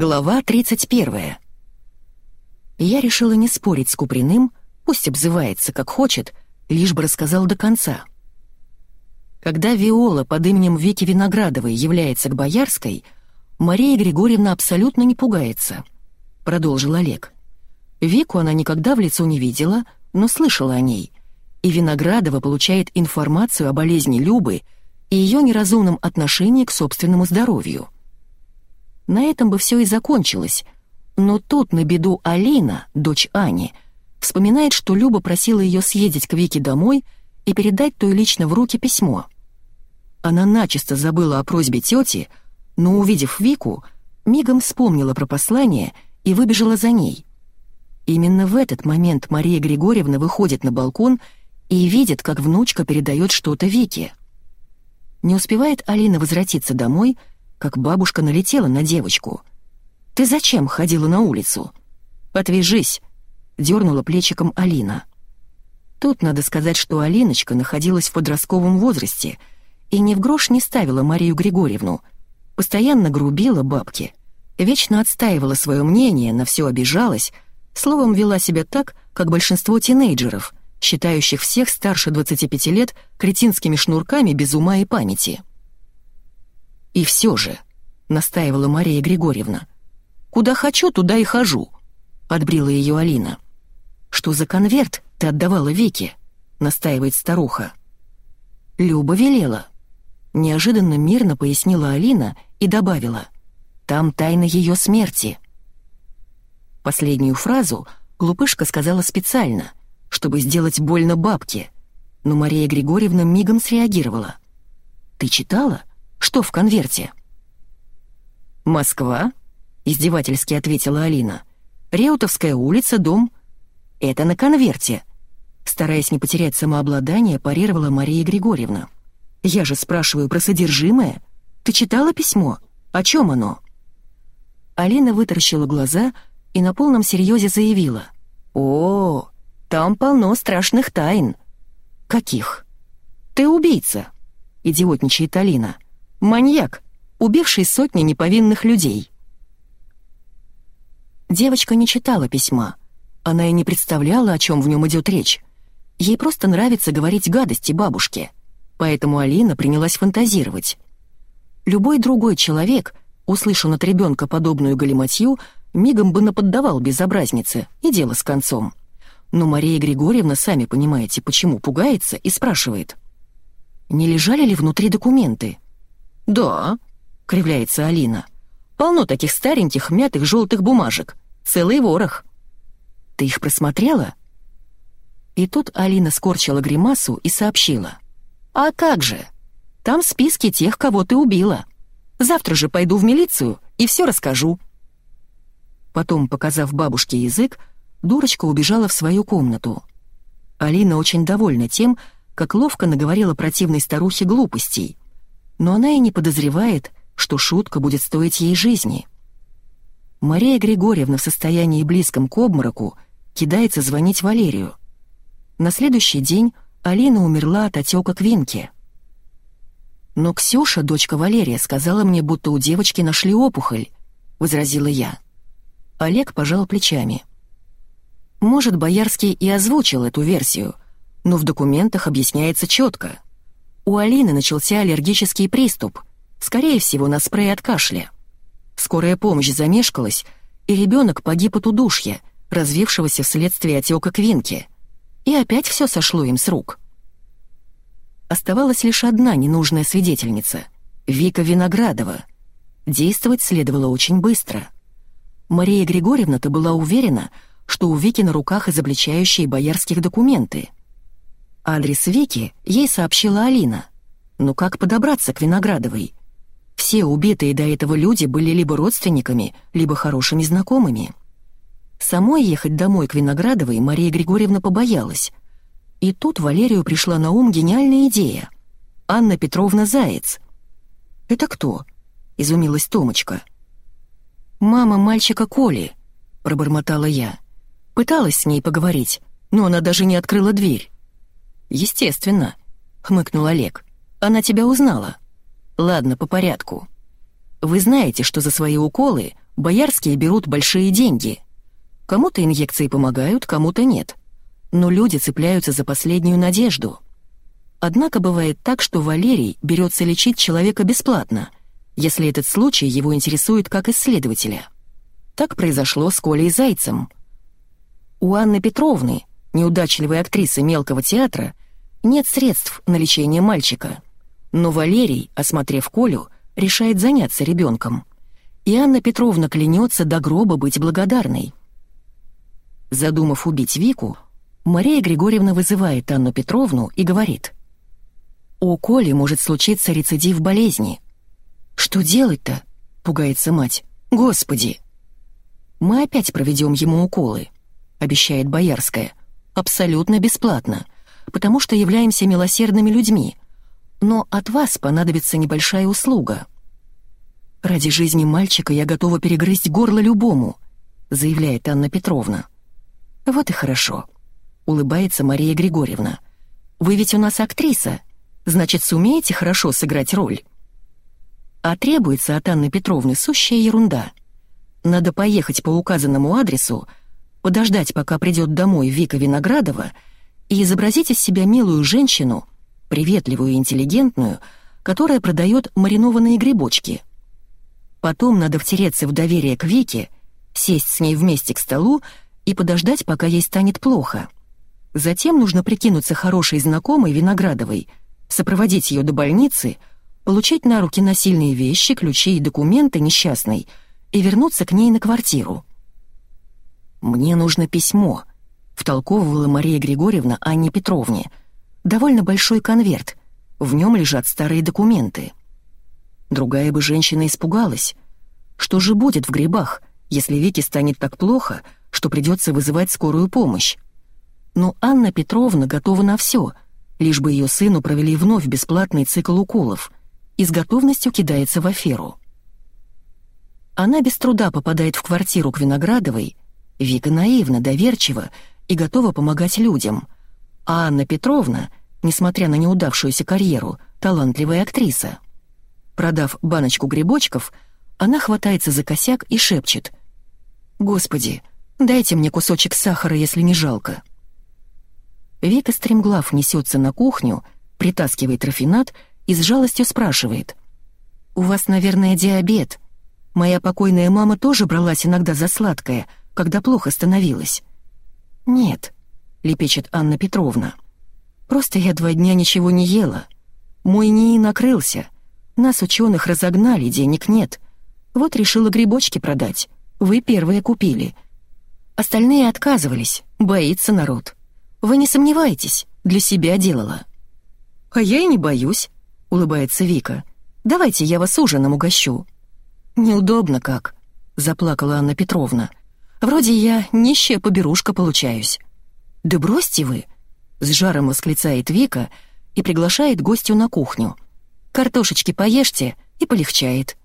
Глава 31. Я решила не спорить с Куприным, пусть обзывается как хочет, лишь бы рассказал до конца. Когда Виола под именем Вики Виноградовой является к Боярской, Мария Григорьевна абсолютно не пугается, продолжил Олег. Вику она никогда в лицо не видела, но слышала о ней, и Виноградова получает информацию о болезни Любы и ее неразумном отношении к собственному здоровью. На этом бы все и закончилось. Но тут на беду Алина, дочь Ани, вспоминает, что Люба просила ее съездить к Вике домой и передать той лично в руки письмо. Она начисто забыла о просьбе тети, но, увидев Вику, мигом вспомнила про послание и выбежала за ней. Именно в этот момент Мария Григорьевна выходит на балкон и видит, как внучка передает что-то Вике. Не успевает Алина возвратиться домой — как бабушка налетела на девочку. «Ты зачем ходила на улицу?» «Отвяжись!» — дернула плечиком Алина. Тут надо сказать, что Алиночка находилась в подростковом возрасте и ни в грош не ставила Марию Григорьевну, постоянно грубила бабки, вечно отстаивала свое мнение, на все обижалась, словом, вела себя так, как большинство тинейджеров, считающих всех старше 25 лет кретинскими шнурками без ума и памяти. «И все же», — настаивала Мария Григорьевна, — «куда хочу, туда и хожу», — подбрила ее Алина. «Что за конверт ты отдавала Вике?» — настаивает старуха. «Люба велела». Неожиданно мирно пояснила Алина и добавила. «Там тайна ее смерти». Последнюю фразу глупышка сказала специально, чтобы сделать больно бабке, но Мария Григорьевна мигом среагировала. «Ты читала? Что в конверте?» «Москва?» — издевательски ответила Алина. «Реутовская улица, дом...» «Это на конверте», — стараясь не потерять самообладание, парировала Мария Григорьевна. «Я же спрашиваю про содержимое. Ты читала письмо? О чем оно?» Алина вытаращила глаза и на полном серьезе заявила. «О, там полно страшных тайн». «Каких?» «Ты убийца», — идиотничает Алина. Маньяк, убивший сотни неповинных людей. Девочка не читала письма. Она и не представляла, о чем в нем идет речь. Ей просто нравится говорить гадости бабушке. Поэтому Алина принялась фантазировать. Любой другой человек, услышав от ребенка подобную галиматью, мигом бы наподдавал безобразнице, и дело с концом. Но Мария Григорьевна, сами понимаете, почему пугается, и спрашивает. «Не лежали ли внутри документы?» «Да», — кривляется Алина. «Полно таких стареньких, мятых желтых бумажек. Целый ворох». «Ты их просмотрела?» И тут Алина скорчила гримасу и сообщила. «А как же? Там списки тех, кого ты убила. Завтра же пойду в милицию и все расскажу». Потом, показав бабушке язык, дурочка убежала в свою комнату. Алина очень довольна тем, как ловко наговорила противной старухе глупостей — но она и не подозревает, что шутка будет стоить ей жизни. Мария Григорьевна в состоянии близком к обмороку кидается звонить Валерию. На следующий день Алина умерла от отека Квинки. «Но Ксюша, дочка Валерия, сказала мне, будто у девочки нашли опухоль», — возразила я. Олег пожал плечами. Может, Боярский и озвучил эту версию, но в документах объясняется четко — у Алины начался аллергический приступ, скорее всего, на спрей от кашля. Скорая помощь замешкалась, и ребенок погиб от удушья, развившегося вследствие отека квинки. И опять все сошло им с рук. Оставалась лишь одна ненужная свидетельница — Вика Виноградова. Действовать следовало очень быстро. Мария Григорьевна-то была уверена, что у Вики на руках изобличающие боярских документы — Адрес Вики ей сообщила Алина. Но как подобраться к Виноградовой? Все убитые до этого люди были либо родственниками, либо хорошими знакомыми. Самой ехать домой к Виноградовой Мария Григорьевна побоялась. И тут Валерию пришла на ум гениальная идея. Анна Петровна Заяц. «Это кто?» — изумилась Томочка. «Мама мальчика Коли», — пробормотала я. Пыталась с ней поговорить, но она даже не открыла дверь. «Естественно», — хмыкнул Олег. «Она тебя узнала». «Ладно, по порядку. Вы знаете, что за свои уколы Боярские берут большие деньги. Кому-то инъекции помогают, кому-то нет. Но люди цепляются за последнюю надежду. Однако бывает так, что Валерий берется лечить человека бесплатно, если этот случай его интересует как исследователя. Так произошло с Колей Зайцем. У Анны Петровны, неудачливой актрисы мелкого театра, нет средств на лечение мальчика. Но Валерий, осмотрев Колю, решает заняться ребенком. И Анна Петровна клянется до гроба быть благодарной. Задумав убить Вику, Мария Григорьевна вызывает Анну Петровну и говорит. «У Коли может случиться рецидив болезни». «Что делать-то?» — пугается мать. «Господи!» «Мы опять проведем ему уколы», — обещает Боярская. «Абсолютно бесплатно, потому что являемся милосердными людьми. Но от вас понадобится небольшая услуга». «Ради жизни мальчика я готова перегрызть горло любому», — заявляет Анна Петровна. «Вот и хорошо», — улыбается Мария Григорьевна. «Вы ведь у нас актриса, значит, сумеете хорошо сыграть роль?» А требуется от Анны Петровны сущая ерунда. Надо поехать по указанному адресу, подождать, пока придет домой Вика Виноградова, и изобразить из себя милую женщину, приветливую и интеллигентную, которая продает маринованные грибочки. Потом надо втереться в доверие к Вике, сесть с ней вместе к столу и подождать, пока ей станет плохо. Затем нужно прикинуться хорошей знакомой Виноградовой, сопроводить ее до больницы, получить на руки насильные вещи, ключи и документы несчастной и вернуться к ней на квартиру. «Мне нужно письмо», — втолковывала Мария Григорьевна Анне Петровне. «Довольно большой конверт. В нем лежат старые документы». Другая бы женщина испугалась. Что же будет в грибах, если Вике станет так плохо, — что придется вызывать скорую помощь. Но Анна Петровна готова на все, лишь бы ее сыну провели вновь бесплатный цикл уколов, и с готовностью кидается в аферу. Она без труда попадает в квартиру к Виноградовой, Вика наивна, доверчива и готова помогать людям, а Анна Петровна, несмотря на неудавшуюся карьеру, талантливая актриса. Продав баночку грибочков, она хватается за косяк и шепчет «Господи, Дайте мне кусочек сахара, если не жалко». Вика стремглав несется на кухню, притаскивает рафинат и с жалостью спрашивает. «У вас, наверное, диабет. Моя покойная мама тоже бралась иногда за сладкое, когда плохо становилось». «Нет», — лепечет Анна Петровна. «Просто я два дня ничего не ела. Мой НИИ накрылся. Нас, ученых, разогнали, денег нет. Вот решила грибочки продать. Вы первые купили». Остальные отказывались, боится народ. Вы не сомневайтесь, для себя делала». «А я и не боюсь», — улыбается Вика. «Давайте я вас ужином угощу». «Неудобно как», — заплакала Анна Петровна. «Вроде я нищая поберушка получаюсь». «Да бросьте вы», — с жаром восклицает Вика и приглашает гостю на кухню. «Картошечки поешьте, и полегчает».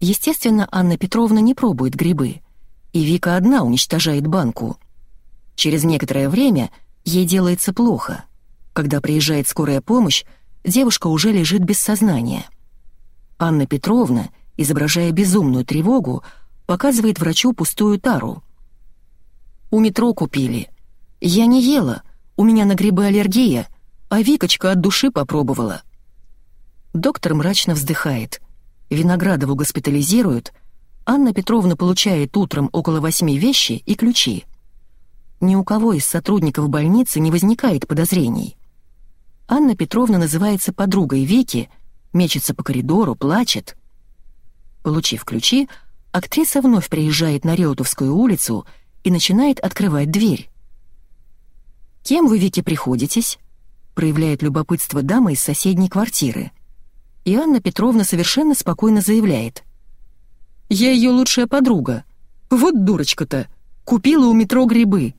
Естественно, Анна Петровна не пробует грибы — и Вика одна уничтожает банку. Через некоторое время ей делается плохо. Когда приезжает скорая помощь, девушка уже лежит без сознания. Анна Петровна, изображая безумную тревогу, показывает врачу пустую тару. «У метро купили. Я не ела, у меня на грибы аллергия, а Викочка от души попробовала». Доктор мрачно вздыхает. Виноградову госпитализируют, Анна Петровна получает утром около восьми вещи и ключи. Ни у кого из сотрудников больницы не возникает подозрений. Анна Петровна называется подругой Вики, мечется по коридору, плачет. Получив ключи, актриса вновь приезжает на Реутовскую улицу и начинает открывать дверь. «Кем вы, Вики, приходитесь?» проявляет любопытство дама из соседней квартиры. И Анна Петровна совершенно спокойно заявляет. Я ее лучшая подруга. Вот дурочка-то. Купила у метро грибы.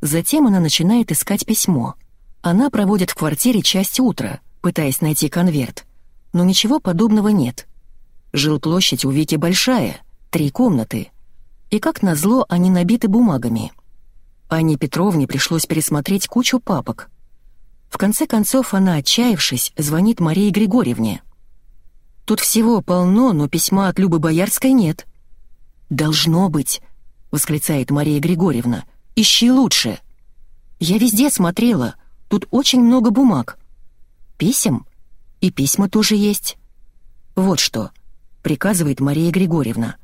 Затем она начинает искать письмо. Она проводит в квартире часть утра, пытаясь найти конверт. Но ничего подобного нет. Жилплощадь у Вики большая, три комнаты. И как назло, они набиты бумагами. Анне Петровне пришлось пересмотреть кучу папок. В конце концов, она, отчаявшись, звонит Марии Григорьевне — Тут всего полно, но письма от Любы Боярской нет». «Должно быть», — восклицает Мария Григорьевна. «Ищи лучше». «Я везде смотрела. Тут очень много бумаг». «Писем? И письма тоже есть». «Вот что», — приказывает Мария Григорьевна.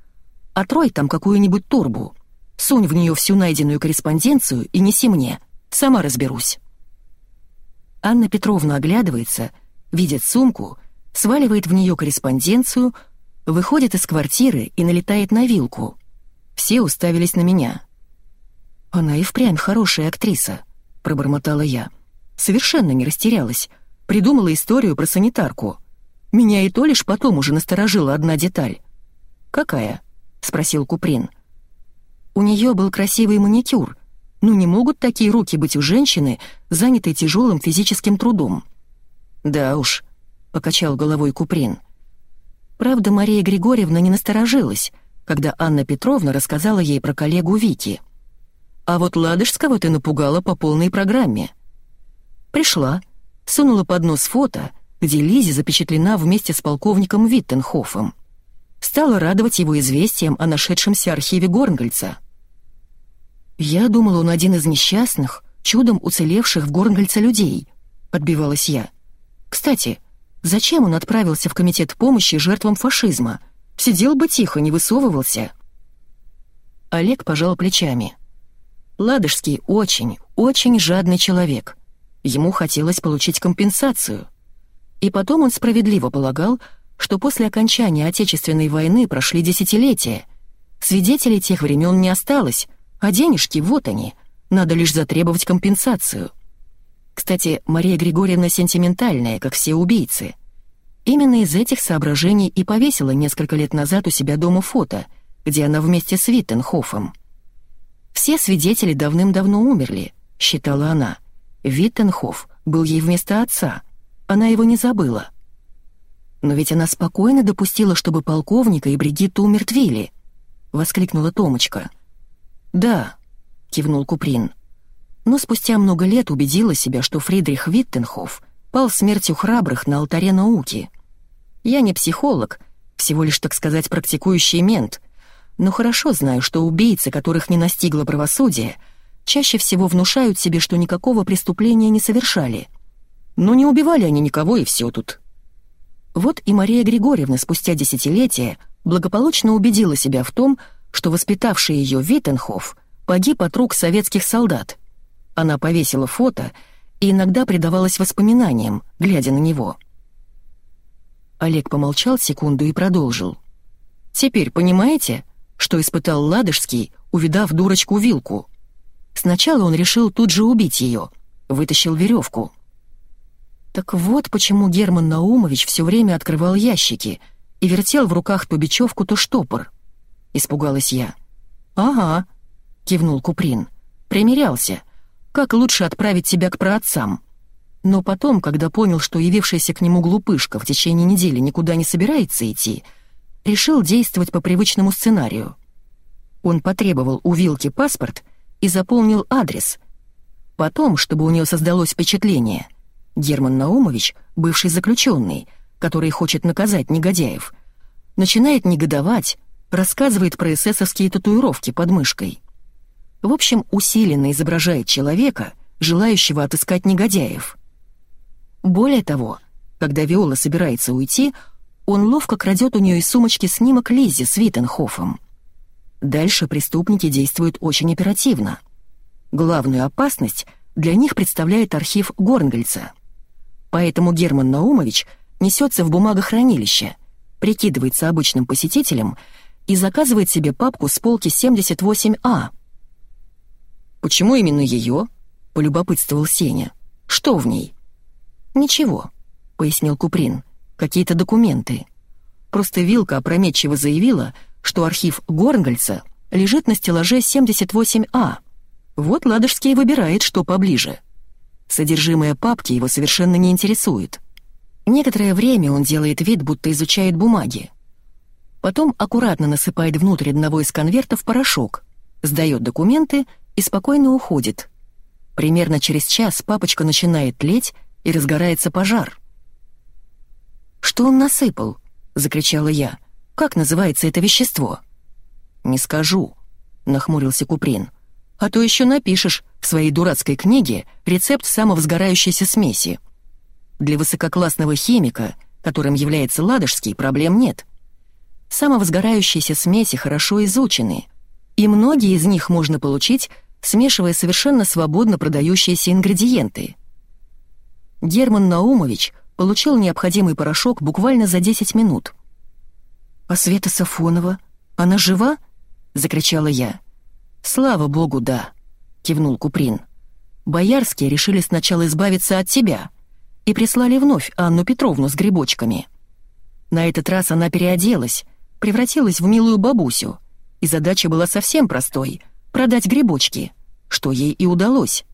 «Отрой там какую-нибудь турбу. Сунь в нее всю найденную корреспонденцию и неси мне. Сама разберусь». Анна Петровна оглядывается, видит сумку, сваливает в нее корреспонденцию, выходит из квартиры и налетает на вилку. Все уставились на меня. «Она и впрямь хорошая актриса», — пробормотала я. Совершенно не растерялась. Придумала историю про санитарку. Меня и то лишь потом уже насторожила одна деталь. «Какая?» — спросил Куприн. «У нее был красивый маникюр. Ну не могут такие руки быть у женщины, занятой тяжелым физическим трудом?» «Да уж», — покачал головой Куприн. Правда, Мария Григорьевна не насторожилась, когда Анна Петровна рассказала ей про коллегу Вики. «А вот Ладожского ты напугала по полной программе». Пришла, сунула под нос фото, где Лизи запечатлена вместе с полковником Виттенхофом. Стала радовать его известием о нашедшемся архиве Горнгольца. «Я думала, он один из несчастных, чудом уцелевших в Горнгольце людей», — подбивалась я. «Кстати, Зачем он отправился в комитет помощи жертвам фашизма? Сидел бы тихо, не высовывался. Олег пожал плечами. Ладожский очень, очень жадный человек. Ему хотелось получить компенсацию. И потом он справедливо полагал, что после окончания Отечественной войны прошли десятилетия. Свидетелей тех времен не осталось, а денежки вот они, надо лишь затребовать компенсацию. Кстати, Мария Григорьевна сентиментальная, как все убийцы. Именно из этих соображений и повесила несколько лет назад у себя дома фото, где она вместе с Виттенхофом. «Все свидетели давным-давно умерли», — считала она. Виттенхоф был ей вместо отца. Она его не забыла. «Но ведь она спокойно допустила, чтобы полковника и Бригитту умертвили», — воскликнула Томочка. «Да», — кивнул Куприн но спустя много лет убедила себя, что Фридрих Виттенхоф пал смертью храбрых на алтаре науки. Я не психолог, всего лишь, так сказать, практикующий мент, но хорошо знаю, что убийцы, которых не настигло правосудие, чаще всего внушают себе, что никакого преступления не совершали. Но не убивали они никого, и все тут. Вот и Мария Григорьевна спустя десятилетия благополучно убедила себя в том, что воспитавший ее Виттенхоф погиб от рук советских солдат — она повесила фото и иногда предавалась воспоминаниям, глядя на него. Олег помолчал секунду и продолжил. «Теперь понимаете, что испытал Ладожский, увидав дурочку Вилку? Сначала он решил тут же убить ее, вытащил веревку. Так вот почему Герман Наумович все время открывал ящики и вертел в руках то бечевку, то штопор. Испугалась я. «Ага», — кивнул Куприн. «Примерялся» как лучше отправить тебя к праотцам. Но потом, когда понял, что явившаяся к нему глупышка в течение недели никуда не собирается идти, решил действовать по привычному сценарию. Он потребовал у Вилки паспорт и заполнил адрес. Потом, чтобы у нее создалось впечатление, Герман Наумович, бывший заключенный, который хочет наказать негодяев, начинает негодовать, рассказывает про эсэсовские татуировки под мышкой. В общем, усиленно изображает человека, желающего отыскать негодяев. Более того, когда Виола собирается уйти, он ловко крадет у нее из сумочки снимок Лизи с Виттенхофом. Дальше преступники действуют очень оперативно. Главную опасность для них представляет архив Горнгольца. Поэтому Герман Наумович несется в бумагохранилище, прикидывается обычным посетителем и заказывает себе папку с полки 78А — «Почему именно ее?» — полюбопытствовал Сеня. «Что в ней?» «Ничего», — пояснил Куприн. «Какие-то документы. Просто Вилка опрометчиво заявила, что архив Горнгольца лежит на стеллаже 78А. Вот Ладожский выбирает, что поближе. Содержимое папки его совершенно не интересует. Некоторое время он делает вид, будто изучает бумаги. Потом аккуратно насыпает внутрь одного из конвертов порошок, сдает документы и спокойно уходит. Примерно через час папочка начинает тлеть и разгорается пожар. «Что он насыпал?» — закричала я. «Как называется это вещество?» «Не скажу», — нахмурился Куприн. «А то еще напишешь в своей дурацкой книге рецепт самовзгорающейся смеси. Для высококлассного химика, которым является Ладожский, проблем нет. Самовзгорающиеся смеси хорошо изучены, и многие из них можно получить, смешивая совершенно свободно продающиеся ингредиенты. Герман Наумович получил необходимый порошок буквально за 10 минут. «А Света Сафонова? Она жива?» — закричала я. «Слава богу, да», — кивнул Куприн. «Боярские решили сначала избавиться от тебя и прислали вновь Анну Петровну с грибочками. На этот раз она переоделась, превратилась в милую бабусю, и задача была совсем простой — продать грибочки, что ей и удалось.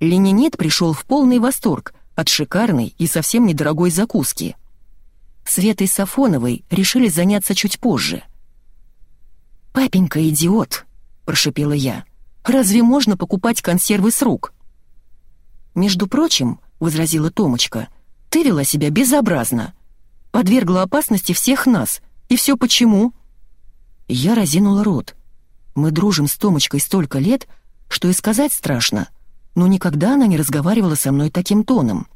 Ленинит пришел в полный восторг от шикарной и совсем недорогой закуски. Светой Сафоновой решили заняться чуть позже. «Папенька идиот», — прошипела я. «Разве можно покупать консервы с рук?» «Между прочим», — возразила Томочка, — «ты вела себя безобразно. Подвергла опасности всех нас. И все почему?» Я разинула рот. Мы дружим с Томочкой столько лет, что и сказать страшно, но никогда она не разговаривала со мной таким тоном.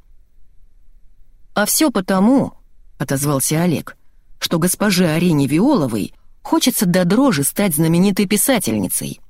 «А все потому», — отозвался Олег, «что госпоже Арине Виоловой хочется до дрожи стать знаменитой писательницей.